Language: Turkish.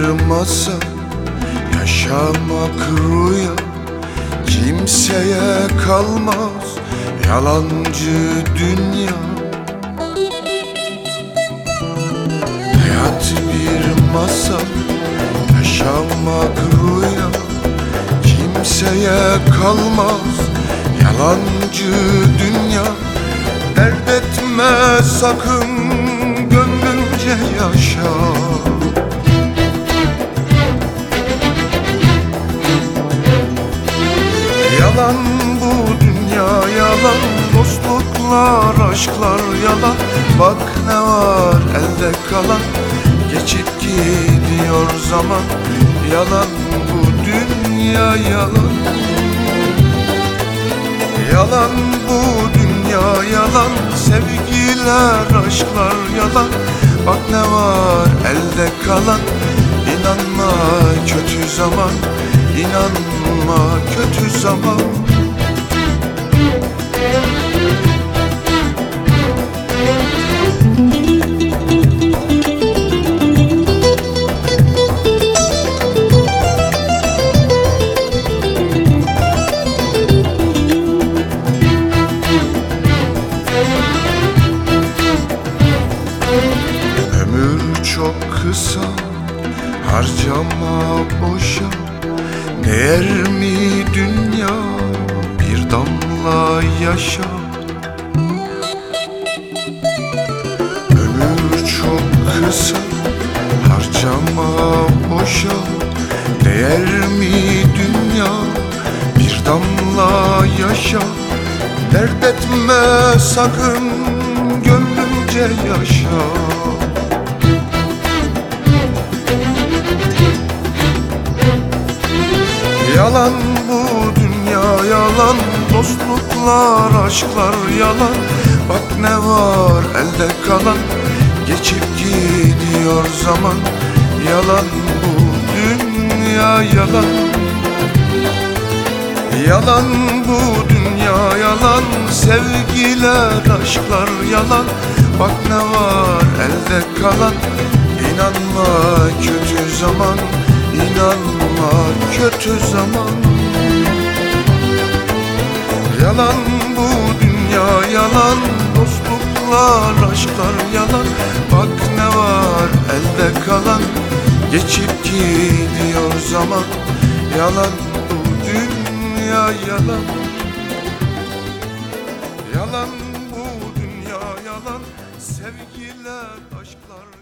bir masa Yaşamak rüya Kimseye kalmaz Yalancı dünya. Hayat bir masal Yaşamak rüya Kimseye kalmaz Yalancı dünya. Dert etme sakın Gönlünce yaşa aşklar yalan. Bak ne var elde kalan. Geçip gidiyor zaman. Yalan bu dünya yalan. Yalan bu dünya yalan. Sevgiler aşklar yalan. Bak ne var elde kalan. İnanma kötü zaman. İnanma kötü zaman kısa Harcama boşa. Değer mi dünya? Bir damla yaşa. Ömür çok kısa. Harcama boşa. Değer mi dünya? Bir damla yaşa. Dert etme sakın Gönlünce yaşa Yalan bu dünya yalan. Dostluklar aşklar yalan. Bak ne var elde kalan. Geçip gidiyor zaman. Yalan bu dünya yalan. Yalan bu dünya yalan. Sevgiler aşklar yalan. Bak ne var elde kalan. İnanma kötü zaman. İnanma kötü zaman. Yalan bu dünya yalan Dostluklar aşklar yalan. Bak ne var elde kalan Geçip gidiyor zaman. Yalan bu dünya yalan. Yalan bu dünya yalan. Sevgiler aşklar